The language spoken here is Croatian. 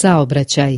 saobraćaj.